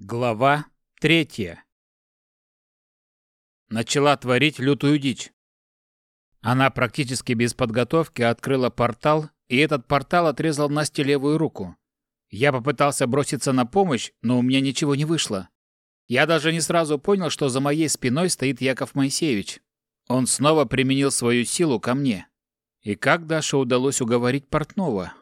Глава третья. Начала творить лютую дичь. Она практически без подготовки открыла портал, и этот портал отрезал Насте левую руку. Я попытался броситься на помощь, но у меня ничего не вышло. Я даже не сразу понял, что за моей спиной стоит Яков Моисеевич. Он снова применил свою силу ко мне. И как Даше удалось уговорить портного?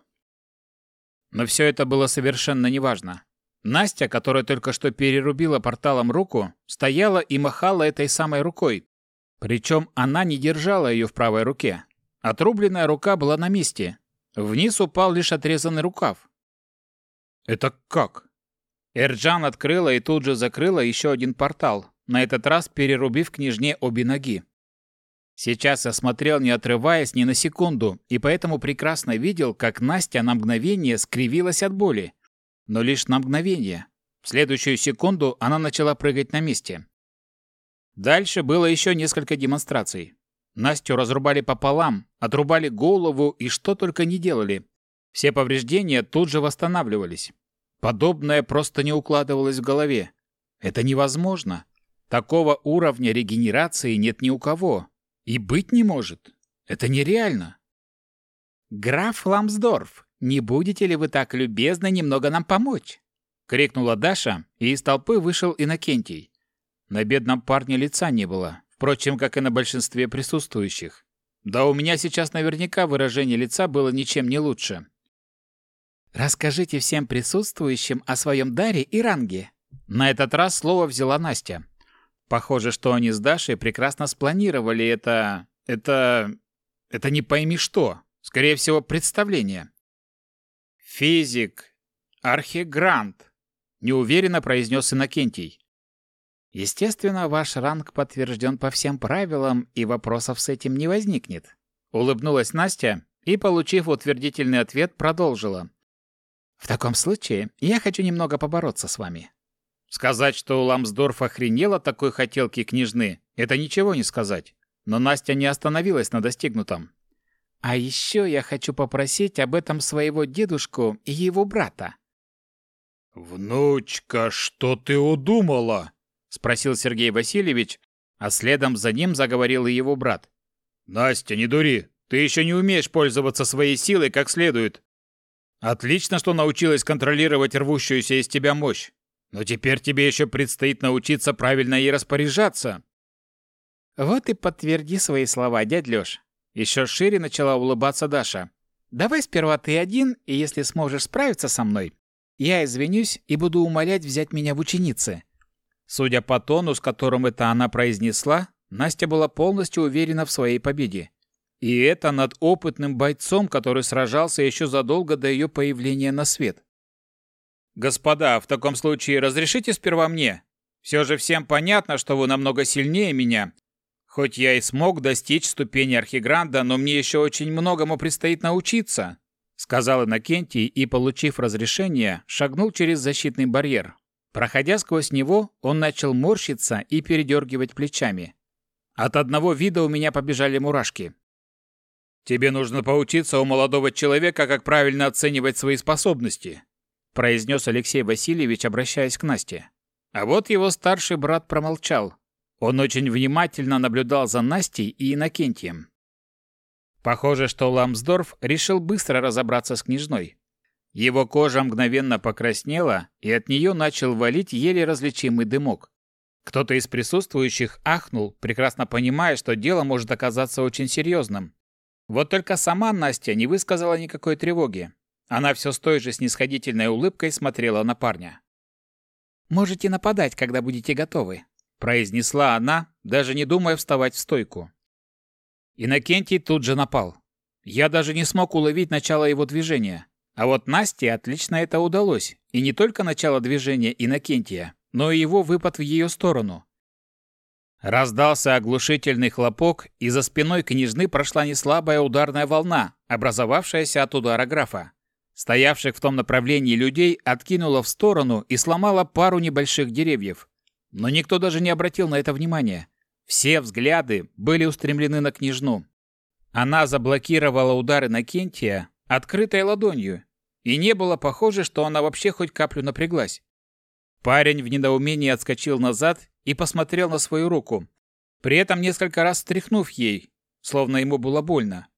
Но все это было совершенно неважно. Настя, которая только что перерубила порталом руку, стояла и махала этой самой рукой. Причем она не держала ее в правой руке. Отрубленная рука была на месте. Вниз упал лишь отрезанный рукав. «Это как?» Эрджан открыла и тут же закрыла еще один портал, на этот раз перерубив княжне обе ноги. Сейчас я смотрел, не отрываясь ни на секунду, и поэтому прекрасно видел, как Настя на мгновение скривилась от боли. Но лишь на мгновение. В следующую секунду она начала прыгать на месте. Дальше было еще несколько демонстраций. Настю разрубали пополам, отрубали голову и что только не делали. Все повреждения тут же восстанавливались. Подобное просто не укладывалось в голове. Это невозможно. Такого уровня регенерации нет ни у кого. И быть не может. Это нереально. «Граф Ламсдорф, не будете ли вы так любезны немного нам помочь?» — крикнула Даша, и из толпы вышел Иннокентий. На бедном парне лица не было, впрочем, как и на большинстве присутствующих. Да у меня сейчас наверняка выражение лица было ничем не лучше. «Расскажите всем присутствующим о своем даре и ранге». На этот раз слово взяла Настя. Похоже, что они с Дашей прекрасно спланировали это... это... это не пойми что. Скорее всего, представление. «Физик. Архигрант», — неуверенно произнес Иннокентий. «Естественно, ваш ранг подтвержден по всем правилам, и вопросов с этим не возникнет», — улыбнулась Настя и, получив утвердительный ответ, продолжила. «В таком случае я хочу немного побороться с вами. Сказать, что Ламсдорф охренел от такой хотелки княжны, это ничего не сказать. Но Настя не остановилась на достигнутом. А еще я хочу попросить об этом своего дедушку и его брата. «Внучка, что ты удумала?» — спросил Сергей Васильевич, а следом за ним заговорил и его брат. «Настя, не дури, ты еще не умеешь пользоваться своей силой как следует. Отлично, что научилась контролировать рвущуюся из тебя мощь. Но теперь тебе еще предстоит научиться правильно ей распоряжаться. Вот и подтверди свои слова, дядь Лёш. Еще шире начала улыбаться Даша. Давай сперва ты один, и если сможешь справиться со мной, я извинюсь и буду умолять взять меня в ученицы. Судя по тону, с которым это она произнесла, Настя была полностью уверена в своей победе. И это над опытным бойцом, который сражался еще задолго до ее появления на свет. «Господа, в таком случае разрешите сперва мне? Все же всем понятно, что вы намного сильнее меня. Хоть я и смог достичь ступени архигранда, но мне еще очень многому предстоит научиться», сказал Иннокентий и, получив разрешение, шагнул через защитный барьер. Проходя сквозь него, он начал морщиться и передергивать плечами. От одного вида у меня побежали мурашки. «Тебе нужно поучиться у молодого человека, как правильно оценивать свои способности произнес Алексей Васильевич, обращаясь к Насте. А вот его старший брат промолчал. Он очень внимательно наблюдал за Настей и Иннокентием. Похоже, что Ламсдорф решил быстро разобраться с княжной. Его кожа мгновенно покраснела, и от нее начал валить еле различимый дымок. Кто-то из присутствующих ахнул, прекрасно понимая, что дело может оказаться очень серьезным. Вот только сама Настя не высказала никакой тревоги. Она все с той же снисходительной улыбкой смотрела на парня. «Можете нападать, когда будете готовы», — произнесла она, даже не думая вставать в стойку. Иннокентий тут же напал. Я даже не смог уловить начало его движения. А вот Насте отлично это удалось, и не только начало движения Иннокентия, но и его выпад в ее сторону. Раздался оглушительный хлопок, и за спиной княжны прошла неслабая ударная волна, образовавшаяся от удара графа. Стоявших в том направлении людей откинуло в сторону и сломало пару небольших деревьев. Но никто даже не обратил на это внимания. Все взгляды были устремлены на княжну. Она заблокировала удары на Кентия открытой ладонью, и не было похоже, что она вообще хоть каплю напряглась. Парень в недоумении отскочил назад и посмотрел на свою руку, при этом несколько раз стряхнув ей, словно ему было больно.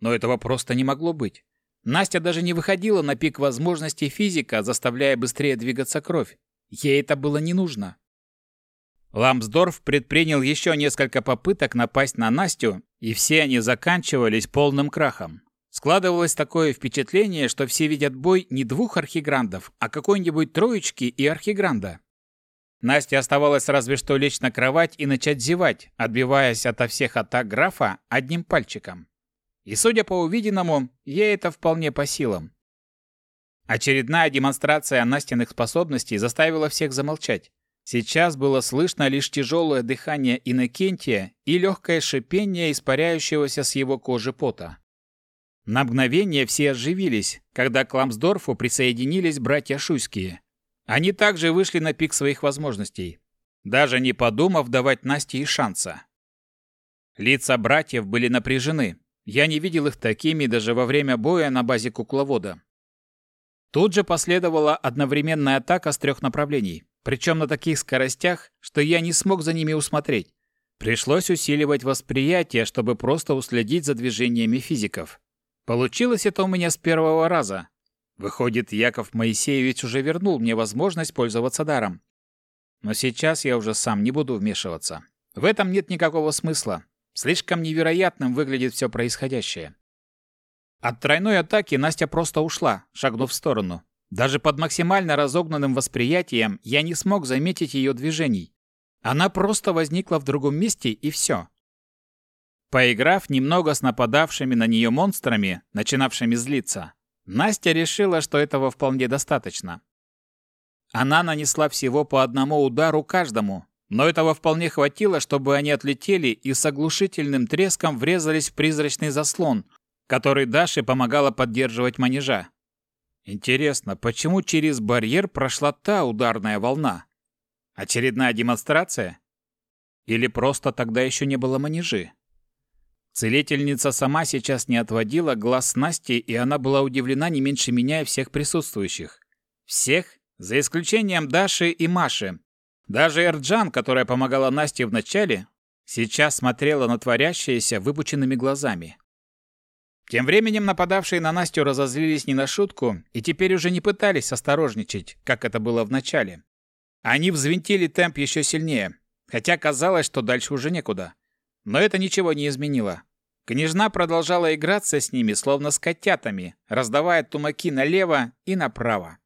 Но этого просто не могло быть. Настя даже не выходила на пик возможностей физика, заставляя быстрее двигаться кровь. Ей это было не нужно. Ламсдорф предпринял еще несколько попыток напасть на Настю, и все они заканчивались полным крахом. Складывалось такое впечатление, что все видят бой не двух архиграндов, а какой-нибудь троечки и архигранда. Насте оставалось разве что лечь на кровать и начать зевать, отбиваясь ото всех атак графа одним пальчиком. И, судя по увиденному, ей это вполне по силам. Очередная демонстрация Настиных способностей заставила всех замолчать. Сейчас было слышно лишь тяжелое дыхание Иннокентия и легкое шипение испаряющегося с его кожи пота. На мгновение все оживились, когда к Ламсдорфу присоединились братья Шуйские. Они также вышли на пик своих возможностей, даже не подумав давать Насте и шанса. Лица братьев были напряжены. Я не видел их такими даже во время боя на базе кукловода. Тут же последовала одновременная атака с трех направлений, причем на таких скоростях, что я не смог за ними усмотреть. Пришлось усиливать восприятие, чтобы просто уследить за движениями физиков. Получилось это у меня с первого раза, Выходит, Яков Моисеевич уже вернул мне возможность пользоваться даром. Но сейчас я уже сам не буду вмешиваться. В этом нет никакого смысла. Слишком невероятным выглядит все происходящее. От тройной атаки Настя просто ушла, шагнув в сторону. Даже под максимально разогнанным восприятием я не смог заметить ее движений. Она просто возникла в другом месте и все. Поиграв немного с нападавшими на нее монстрами, начинавшими злиться, Настя решила, что этого вполне достаточно. Она нанесла всего по одному удару каждому, но этого вполне хватило, чтобы они отлетели и с оглушительным треском врезались в призрачный заслон, который Даше помогала поддерживать манежа. Интересно, почему через барьер прошла та ударная волна? Очередная демонстрация? Или просто тогда еще не было манежи? Целительница сама сейчас не отводила глаз Насти, и она была удивлена не меньше меня и всех присутствующих. Всех, за исключением Даши и Маши. Даже Эрджан, которая помогала Насте вначале, сейчас смотрела на творящееся выпученными глазами. Тем временем нападавшие на Настю разозлились не на шутку и теперь уже не пытались осторожничать, как это было в начале. Они взвинтили темп еще сильнее, хотя казалось, что дальше уже некуда. Но это ничего не изменило. Княжна продолжала играться с ними, словно с котятами, раздавая тумаки налево и направо.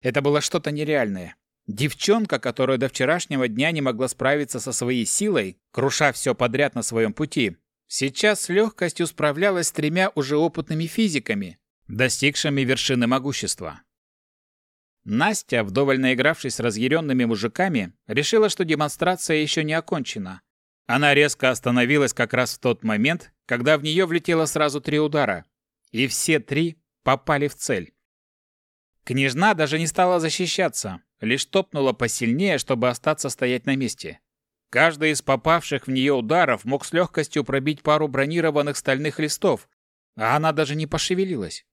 Это было что-то нереальное. Девчонка, которая до вчерашнего дня не могла справиться со своей силой, круша все подряд на своем пути, сейчас с легкостью справлялась с тремя уже опытными физиками, достигшими вершины могущества. Настя, вдоволь наигравшись с разъяренными мужиками, решила, что демонстрация еще не окончена, она резко остановилась как раз в тот момент, когда в нее влетело сразу три удара, и все три попали в цель. Княжна даже не стала защищаться, лишь топнула посильнее, чтобы остаться стоять на месте. Каждый из попавших в нее ударов мог с легкостью пробить пару бронированных стальных листов, а она даже не пошевелилась.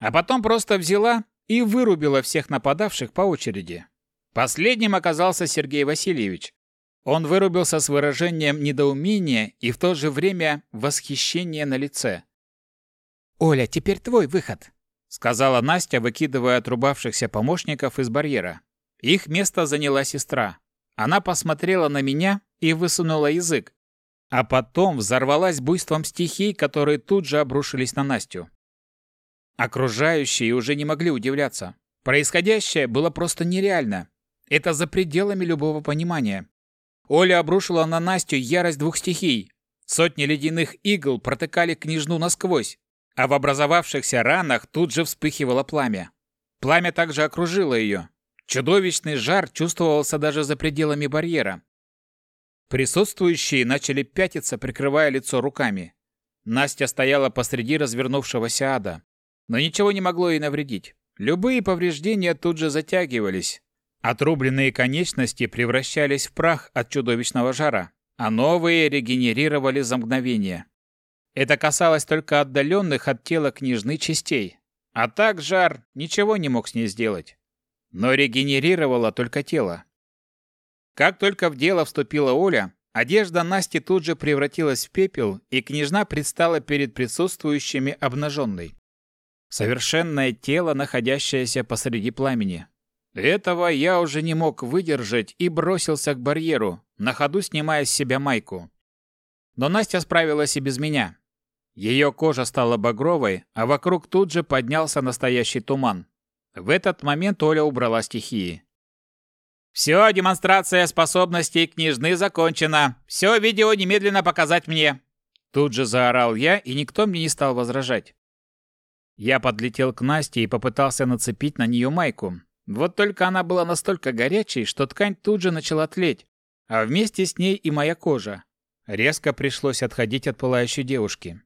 А потом просто взяла и вырубила всех нападавших по очереди. Последним оказался Сергей Васильевич, он вырубился с выражением недоумения и в то же время восхищения на лице. «Оля, теперь твой выход», — сказала Настя, выкидывая отрубавшихся помощников из барьера. Их место заняла сестра. Она посмотрела на меня и высунула язык, а потом взорвалась буйством стихий, которые тут же обрушились на Настю. Окружающие уже не могли удивляться. Происходящее было просто нереально. Это за пределами любого понимания. Оля обрушила на Настю ярость двух стихий. Сотни ледяных игл протыкали княжну насквозь, а в образовавшихся ранах тут же вспыхивало пламя. Пламя также окружило ее. Чудовищный жар чувствовался даже за пределами барьера. Присутствующие начали пятиться, прикрывая лицо руками. Настя стояла посреди развернувшегося ада. Но ничего не могло ей навредить. Любые повреждения тут же затягивались, Отрубленные конечности превращались в прах от чудовищного жара, а новые регенерировали за мгновение. Это касалось только отдаленных от тела княжны частей. А так жар ничего не мог с ней сделать. Но регенерировало только тело. Как только в дело вступила Оля, одежда Насти тут же превратилась в пепел, и княжна предстала перед присутствующими обнаженной. Совершенное тело, находящееся посреди пламени. Этого я уже не мог выдержать и бросился к барьеру, на ходу снимая с себя майку. Но Настя справилась и без меня. Ее кожа стала багровой, а вокруг тут же поднялся настоящий туман. В этот момент Оля убрала стихии. «Все, демонстрация способностей княжны закончена. Все видео немедленно показать мне!» Тут же заорал я, и никто мне не стал возражать. Я подлетел к Насте и попытался нацепить на нее майку. Вот только она была настолько горячей, что ткань тут же начала тлеть, а вместе с ней и моя кожа. Резко пришлось отходить от пылающей девушки.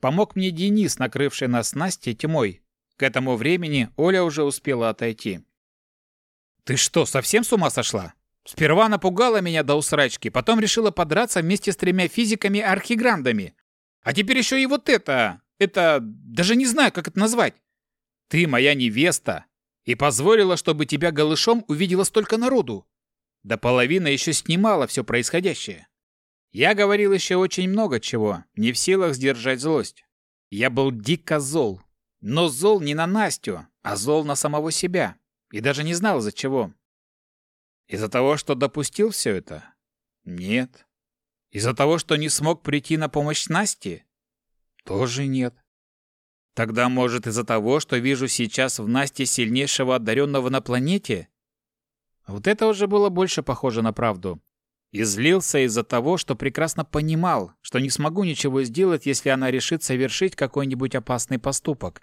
Помог мне Денис, накрывший нас с Настей тьмой. К этому времени Оля уже успела отойти. «Ты что, совсем с ума сошла? Сперва напугала меня до усрачки, потом решила подраться вместе с тремя физиками-архиграндами. А теперь еще и вот это... Это... Даже не знаю, как это назвать. Ты моя невеста и позволила, чтобы тебя голышом увидела столько народу. До половины еще снимала все происходящее. Я говорил еще очень много чего, не в силах сдержать злость. Я был дико зол. Но зол не на Настю, а зол на самого себя. И даже не знал, из-за чего. Из-за того, что допустил все это? Нет. Из-за того, что не смог прийти на помощь Насте? Тоже нет. Тогда, может, из-за того, что вижу сейчас в Насте сильнейшего одаренного на планете? Вот это уже было больше похоже на правду. И злился из-за того, что прекрасно понимал, что не смогу ничего сделать, если она решит совершить какой-нибудь опасный поступок.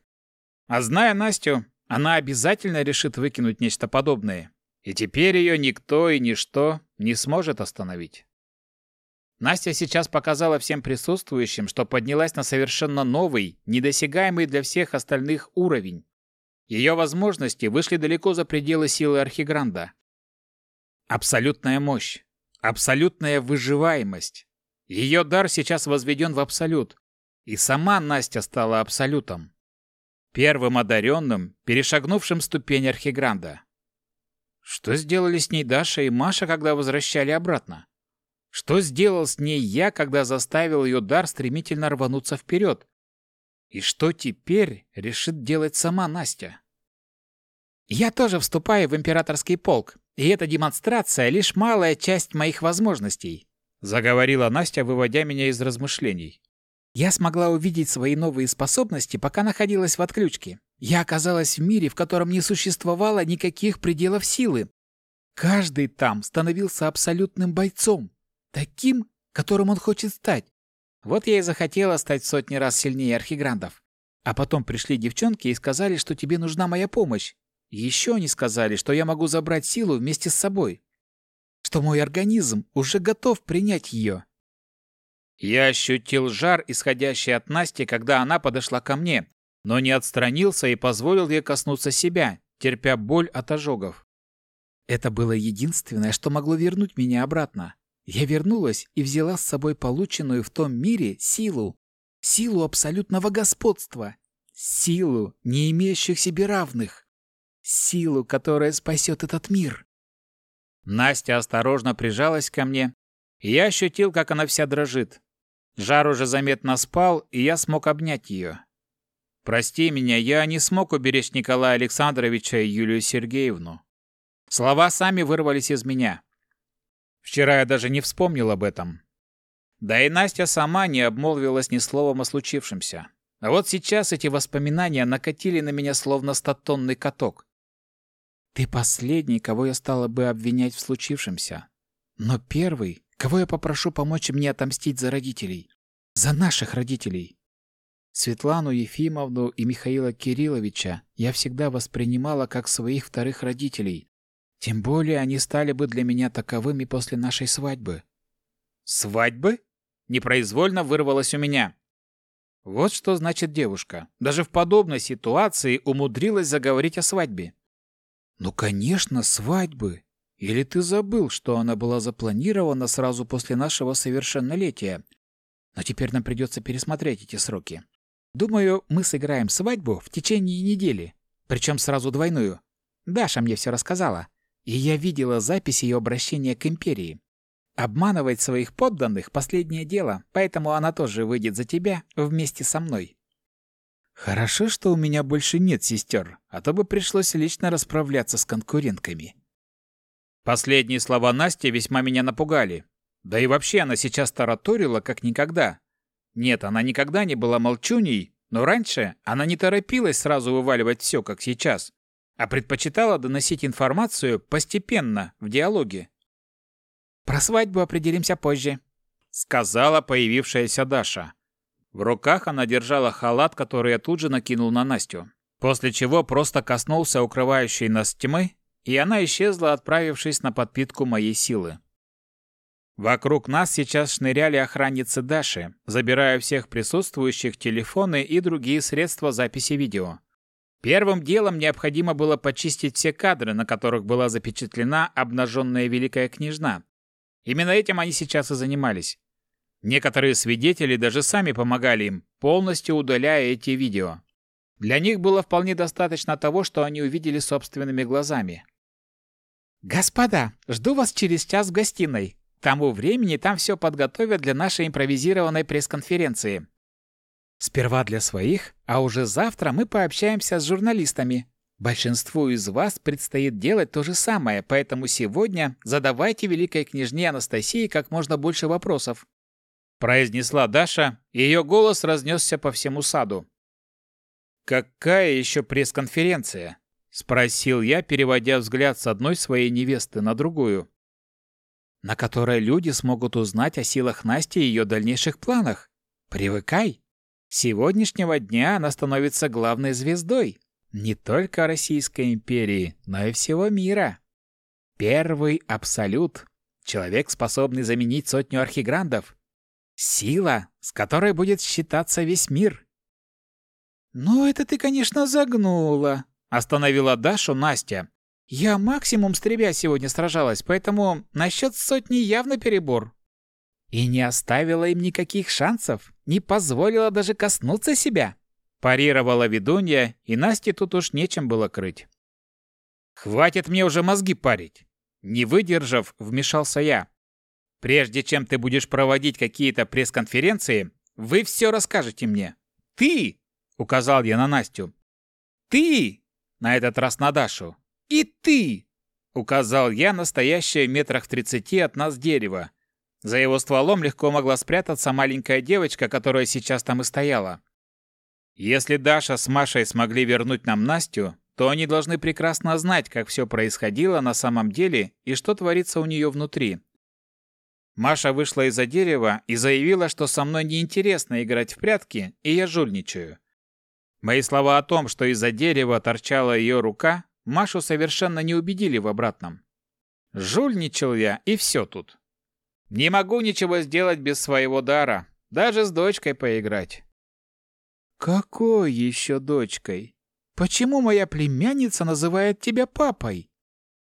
А зная Настю, она обязательно решит выкинуть нечто подобное. И теперь ее никто и ничто не сможет остановить. Настя сейчас показала всем присутствующим, что поднялась на совершенно новый, недосягаемый для всех остальных уровень. Ее возможности вышли далеко за пределы силы Архигранда. Абсолютная мощь, абсолютная выживаемость. Ее дар сейчас возведен в абсолют, и сама Настя стала абсолютом. Первым одаренным, перешагнувшим ступень Архигранда. Что сделали с ней Даша и Маша, когда возвращали обратно? Что сделал с ней я, когда заставил ее дар стремительно рвануться вперед? И что теперь решит делать сама Настя? Я тоже вступаю в императорский полк, и эта демонстрация — лишь малая часть моих возможностей», — заговорила Настя, выводя меня из размышлений. «Я смогла увидеть свои новые способности, пока находилась в отключке. Я оказалась в мире, в котором не существовало никаких пределов силы. Каждый там становился абсолютным бойцом, Таким, которым он хочет стать. Вот я и захотела стать сотни раз сильнее архиграндов. А потом пришли девчонки и сказали, что тебе нужна моя помощь. Еще они сказали, что я могу забрать силу вместе с собой. Что мой организм уже готов принять ее. Я ощутил жар, исходящий от Насти, когда она подошла ко мне, но не отстранился и позволил ей коснуться себя, терпя боль от ожогов. Это было единственное, что могло вернуть меня обратно. Я вернулась и взяла с собой полученную в том мире силу. Силу абсолютного господства. Силу, не имеющих себе равных. Силу, которая спасет этот мир. Настя осторожно прижалась ко мне, я ощутил, как она вся дрожит. Жар уже заметно спал, и я смог обнять ее. «Прости меня, я не смог уберечь Николая Александровича и Юлию Сергеевну». Слова сами вырвались из меня. Вчера я даже не вспомнил об этом. Да и Настя сама не обмолвилась ни словом о случившемся. А вот сейчас эти воспоминания накатили на меня словно стотонный каток. Ты последний, кого я стала бы обвинять в случившемся. Но первый, кого я попрошу помочь мне отомстить за родителей. За наших родителей. Светлану Ефимовну и Михаила Кирилловича я всегда воспринимала как своих вторых родителей, тем более они стали бы для меня таковыми после нашей свадьбы. Свадьбы? Непроизвольно вырвалось у меня. Вот что значит девушка. Даже в подобной ситуации умудрилась заговорить о свадьбе. Ну, конечно, свадьбы. Или ты забыл, что она была запланирована сразу после нашего совершеннолетия? Но теперь нам придется пересмотреть эти сроки. Думаю, мы сыграем свадьбу в течение недели, причем сразу двойную. Даша мне все рассказала. И я видела запись ее обращения к империи. Обманывать своих подданных – последнее дело, поэтому она тоже выйдет за тебя вместе со мной. Хорошо, что у меня больше нет сестер, а то бы пришлось лично расправляться с конкурентками. Последние слова Насти весьма меня напугали. Да и вообще она сейчас тараторила как никогда. Нет, она никогда не была молчуней, но раньше она не торопилась сразу вываливать все, как сейчас, а предпочитала доносить информацию постепенно, в диалоге. «Про свадьбу определимся позже», — сказала появившаяся Даша. В руках она держала халат, который я тут же накинул на Настю, после чего просто коснулся укрывающей нас тьмы, и она исчезла, отправившись на подпитку моей силы. Вокруг нас сейчас шныряли охранницы Даши, забирая всех присутствующих телефоны и другие средства записи видео. Первым делом необходимо было почистить все кадры, на которых была запечатлена обнаженная великая княжна. Именно этим они сейчас и занимались. Некоторые свидетели даже сами помогали им, полностью удаляя эти видео. Для них было вполне достаточно того, что они увидели собственными глазами. «Господа, жду вас через час в гостиной. К тому времени там все подготовят для нашей импровизированной пресс-конференции. Сперва для своих, а уже завтра мы пообщаемся с журналистами. Большинству из вас предстоит делать то же самое, поэтому сегодня задавайте великой княжне Анастасии как можно больше вопросов произнесла Даша, и ее голос разнесся по всему саду. «Какая еще пресс-конференция?» — спросил я, переводя взгляд с одной своей невесты на другую. «На которой люди смогут узнать о силах Насти и ее дальнейших планах. Привыкай. С сегодняшнего дня она становится главной звездой не только Российской империи, но и всего мира. Первый абсолют. Человек, способный заменить сотню архиграндов. Сила, с которой будет считаться весь мир. «Ну, это ты, конечно, загнула», — остановила Дашу Настя. «Я максимум с требя сегодня сражалась, поэтому насчет сотни явно перебор». И не оставила им никаких шансов, не позволила даже коснуться себя. Парировала ведунья, и Насте тут уж нечем было крыть. «Хватит мне уже мозги парить!» Не выдержав, вмешался я. Прежде чем ты будешь проводить какие-то пресс-конференции, вы все расскажете мне. Ты, указал я на Настю. Ты, на этот раз на Дашу. И ты, указал я на стоящее метрах в тридцати от нас дерево. За его стволом легко могла спрятаться маленькая девочка, которая сейчас там и стояла. Если Даша с Машей смогли вернуть нам Настю, то они должны прекрасно знать, как все происходило на самом деле и что творится у нее внутри. Маша вышла из-за дерева и заявила, что со мной неинтересно играть в прятки, и я жульничаю. Мои слова о том, что из-за дерева торчала ее рука, Машу совершенно не убедили в обратном. Жульничал я, и все тут. Не могу ничего сделать без своего дара, даже с дочкой поиграть. «Какой еще дочкой? Почему моя племянница называет тебя папой?»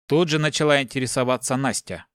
Тут же начала интересоваться Настя.